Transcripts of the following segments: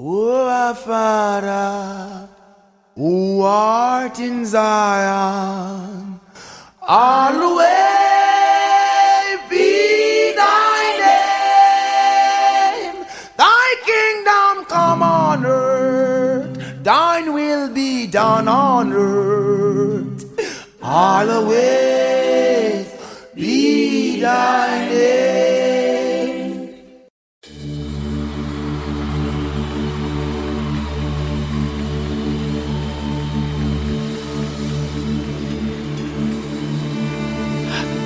O Father, who art in Zion, hallowed be thy name. Thy kingdom come on earth, thine will be done on earth. Hallowed be thy name.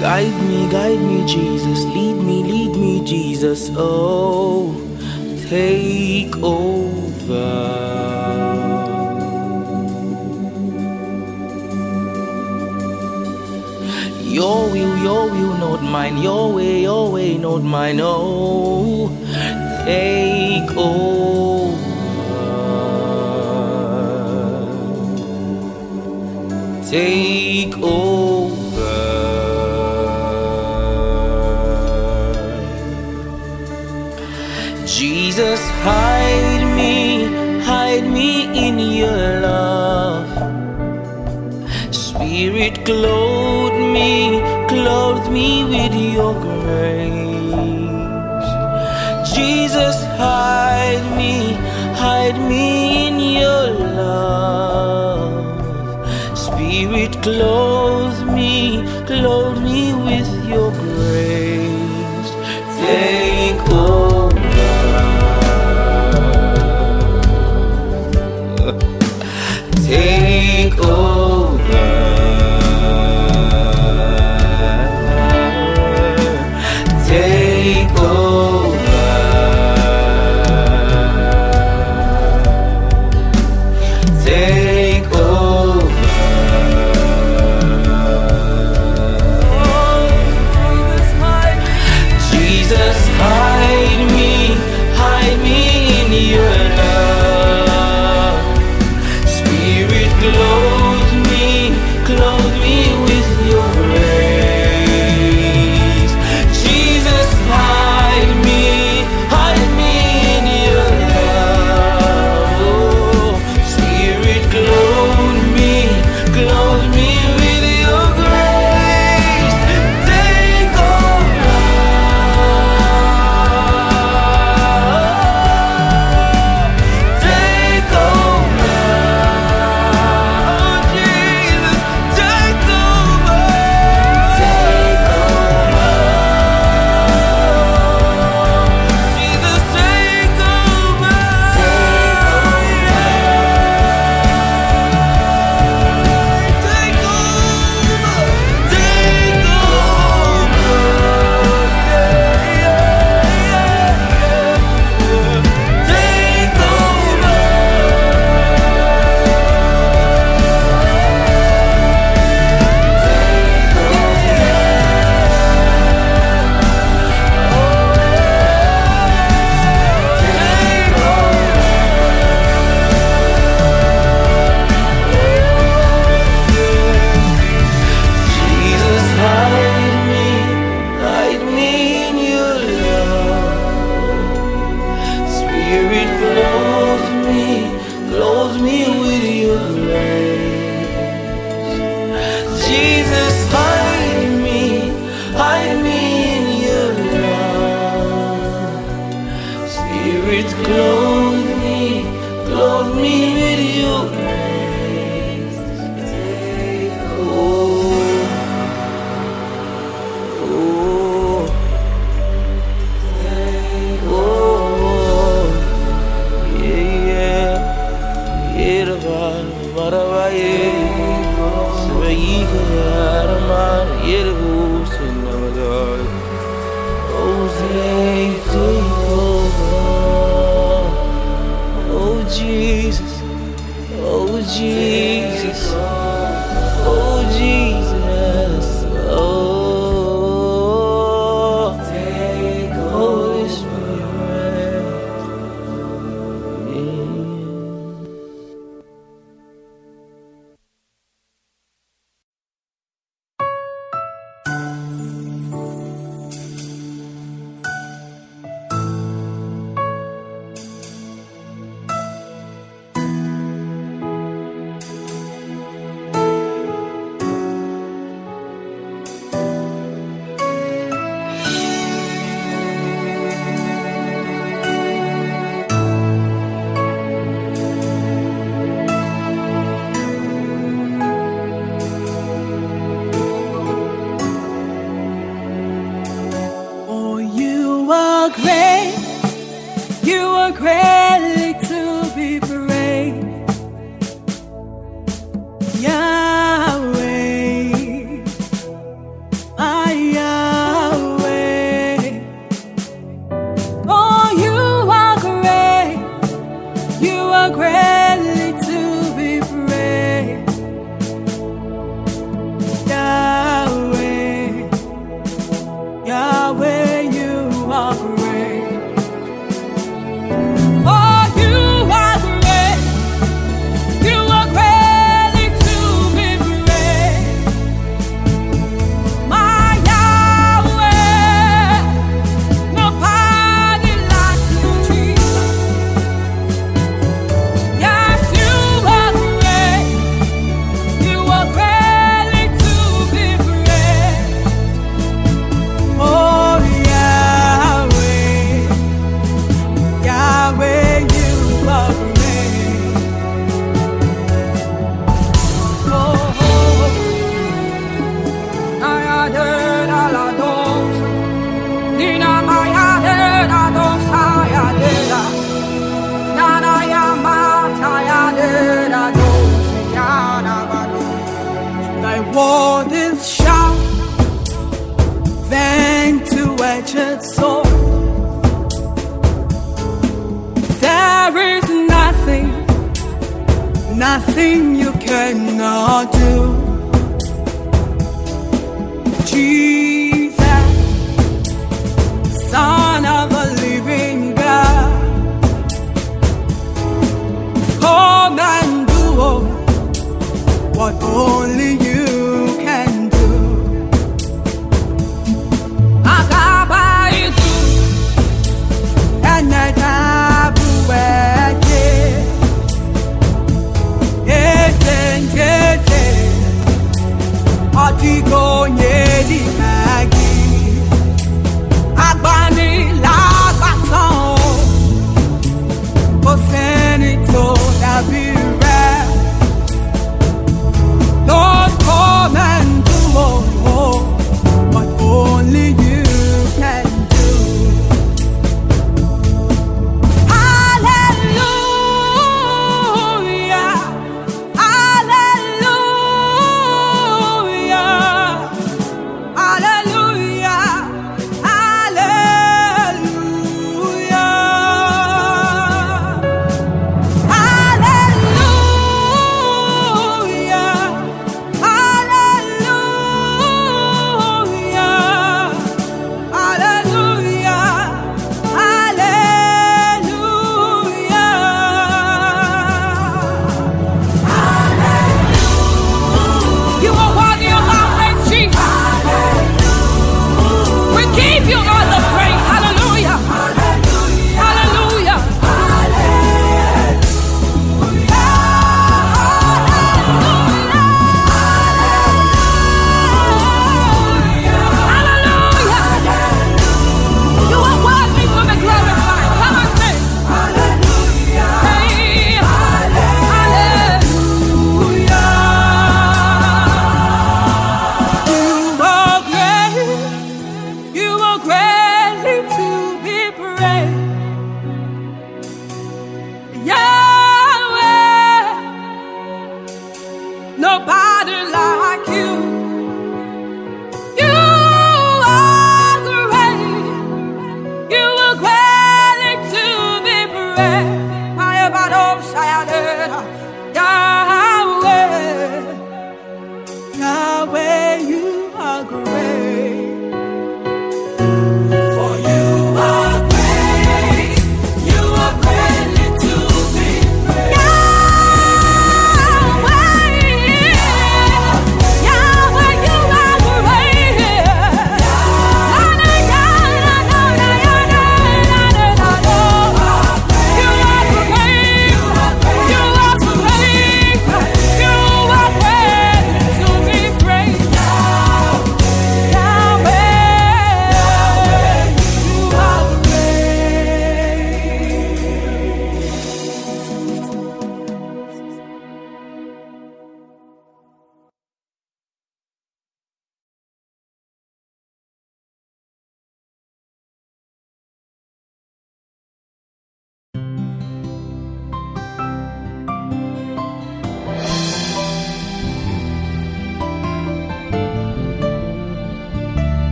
Guide me, guide me, Jesus. Lead me, lead me, Jesus. Oh, take over. Your will, your will, not mine. Your way, your way, not mine. Oh, take over. Take over. Jesus, hide me, hide me in your love. Spirit, clothe me, clothe me with your grace. Jesus, hide me, hide me in your love. Spirit, clothe me, clothe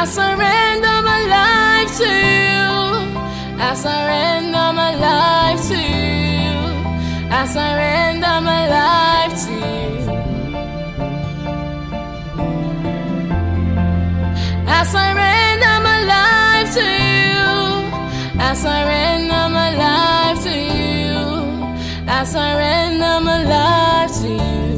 I surrender my life to you. I surrender my life to you. I surrender my life to you. I surrender my life to you. I surrender my life to you. I surrender my life to you.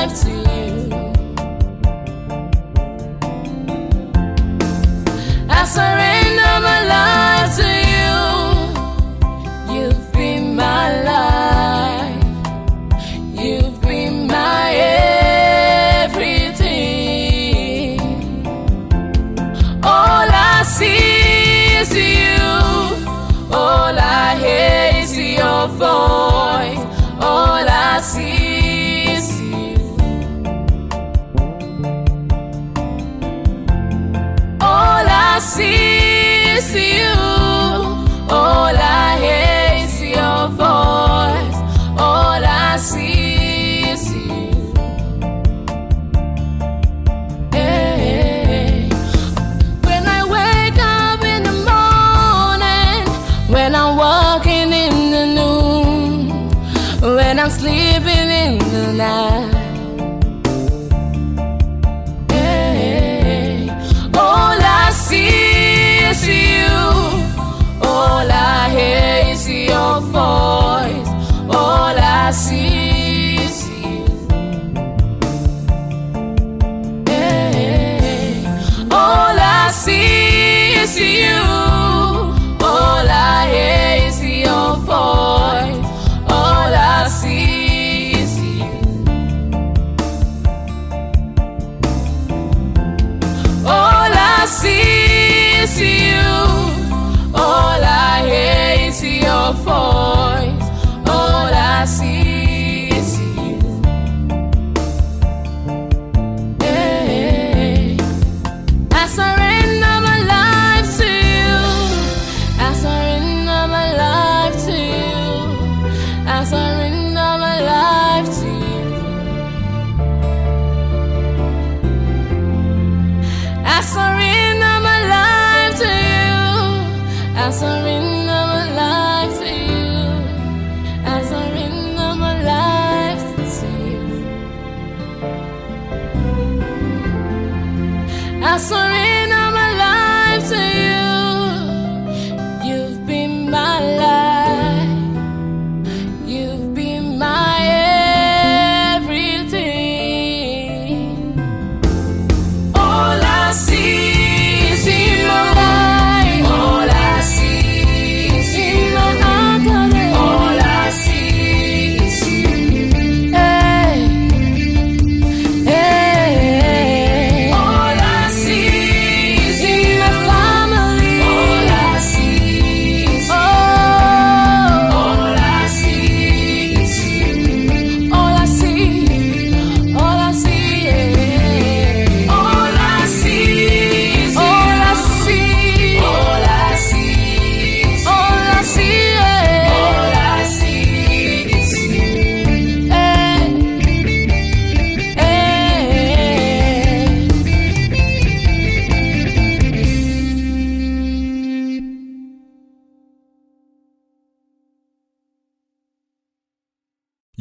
coração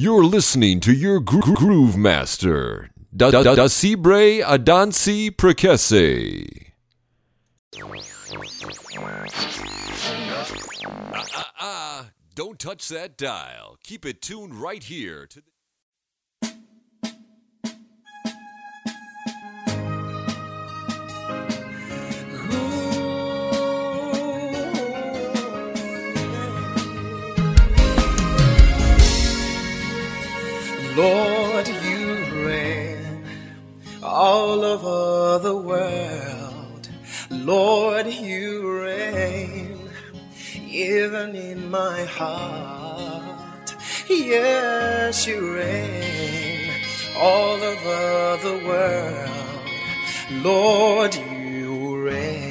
You're listening to your gro- groove master, Da Da Da Sibre Adansi Prekese. Ah, ah, ah. Don't touch that dial. Keep it tuned right here to the. Lord, you reign all over the world. Lord, you reign even in my heart. Yes, you reign all over the world. Lord, you reign.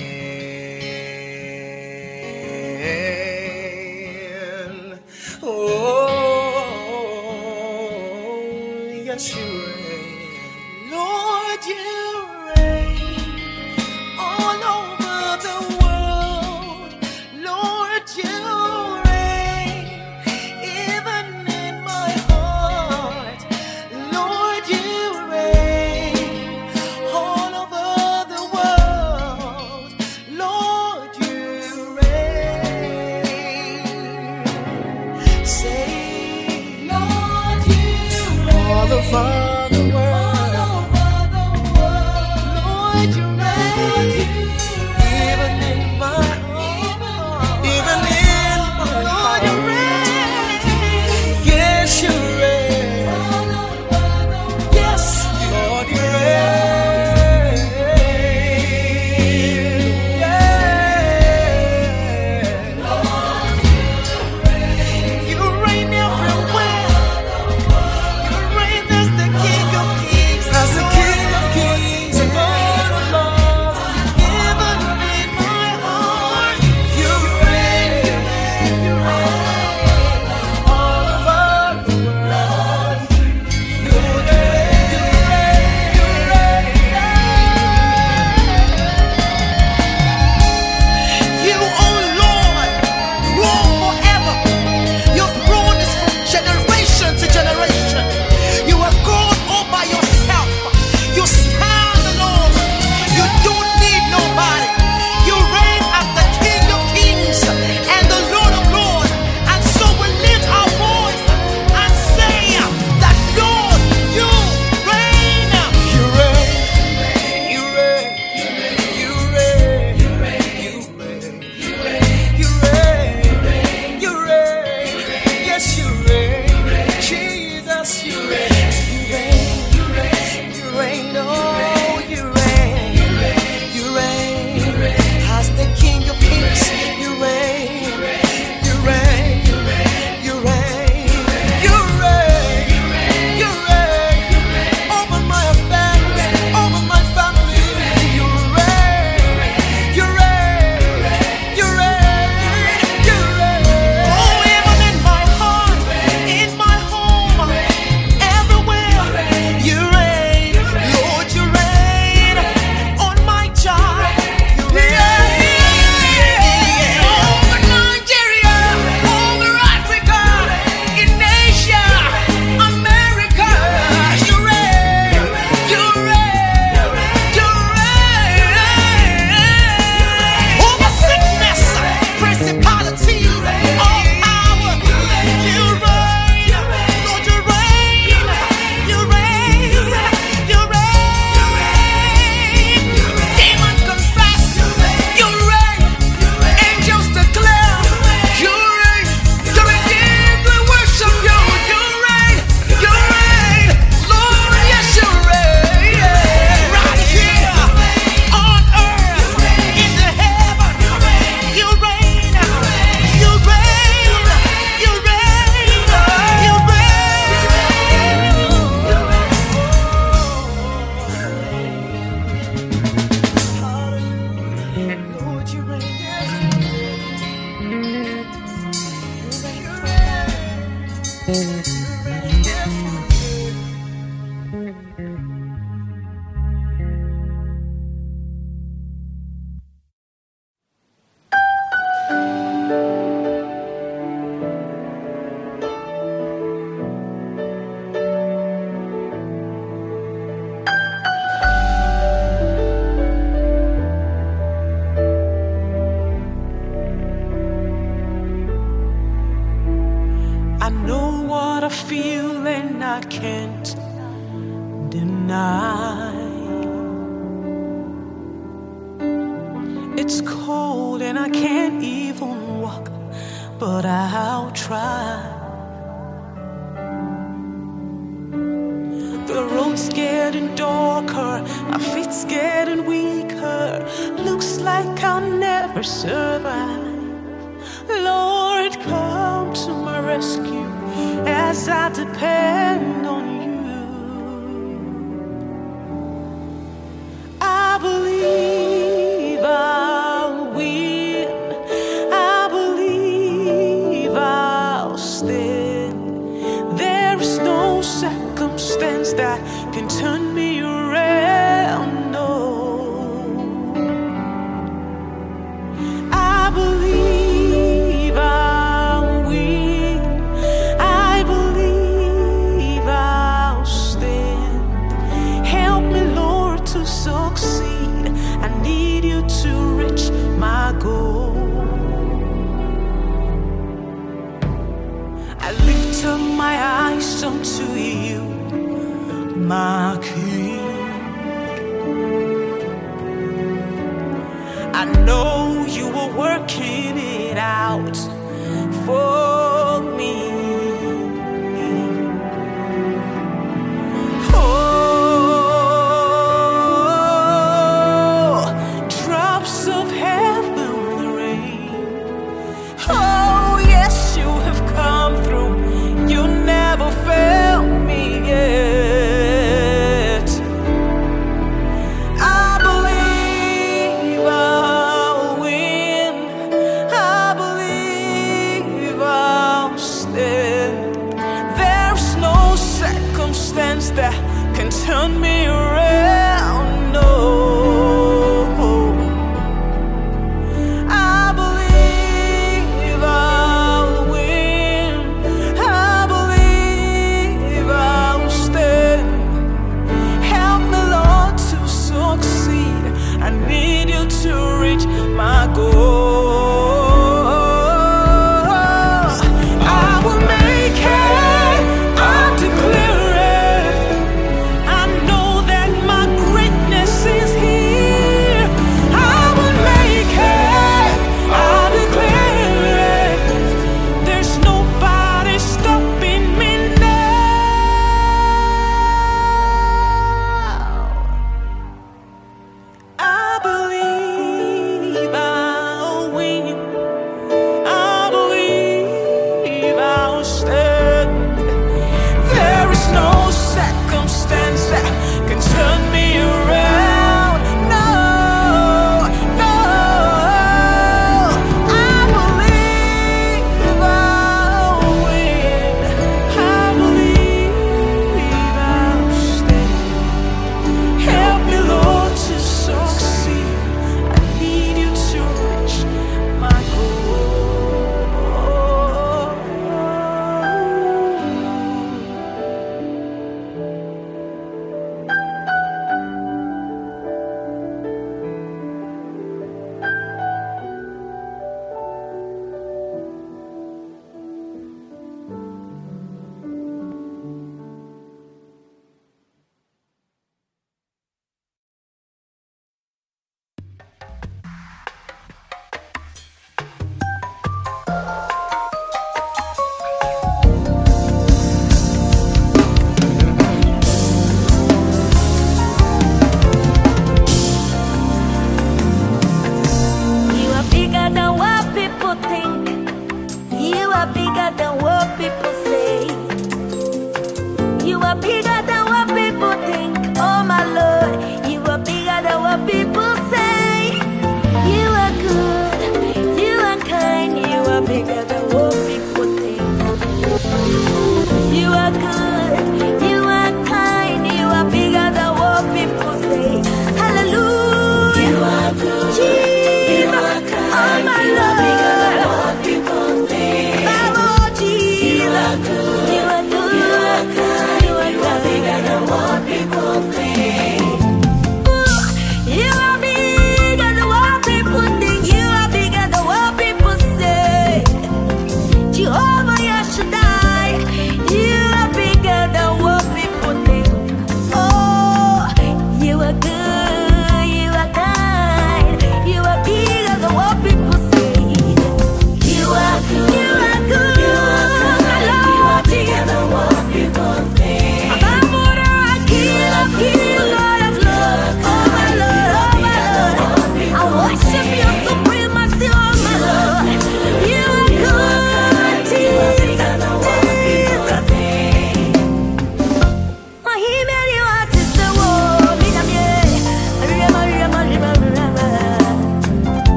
feeling I can't deny. It's cold and I can't even walk, but I'll try. The road's getting darker, my feet's getting weaker. Looks like I'll never survive. inside to pen.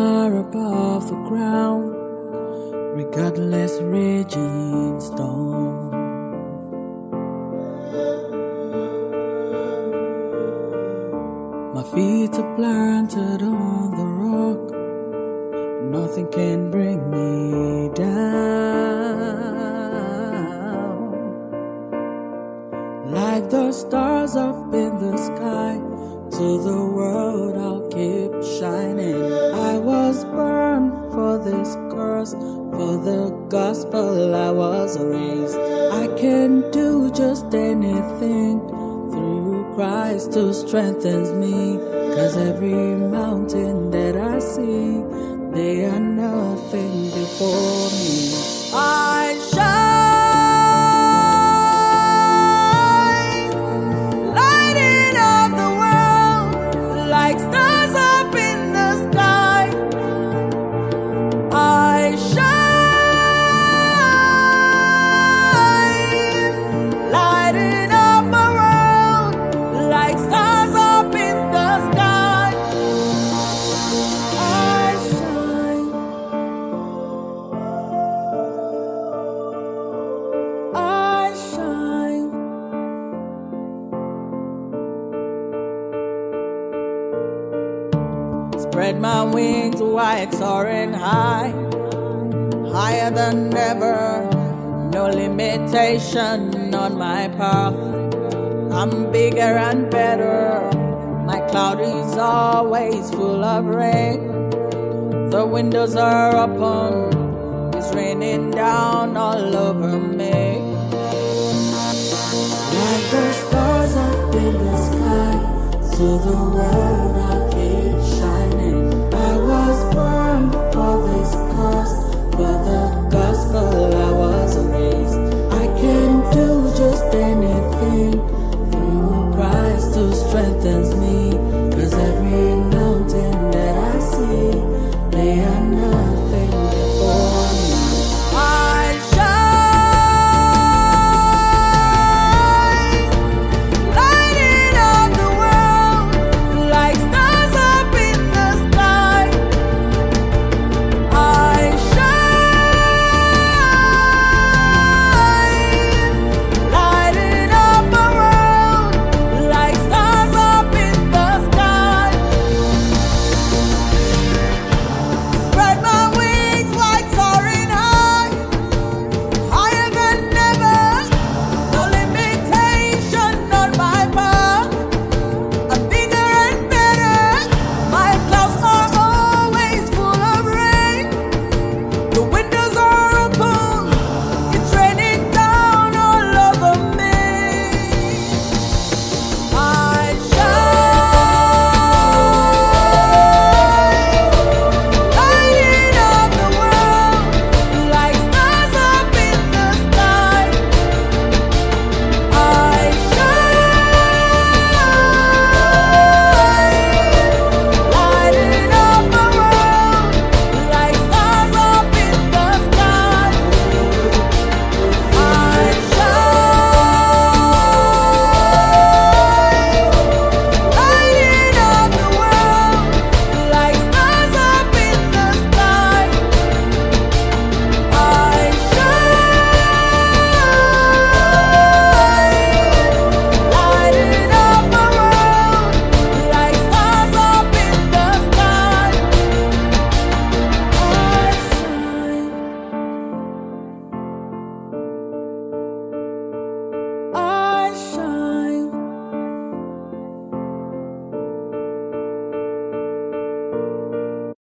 Off the ground, regardless raging storm. My feet are planted on the rock, nothing can bring me down. Like the stars up in the sky, to the world I'll keep shining. Was born for this cause, for the gospel I was raised. I can do just anything through Christ who strengthens me. Cause every mountain that I see, they are nothing before me. I soaring high, higher than ever. No limitation on my path. I'm bigger and better. My cloud is always full of rain. The windows are open, it's raining down all over me. Like the stars up in the sky, to the world I shining. circle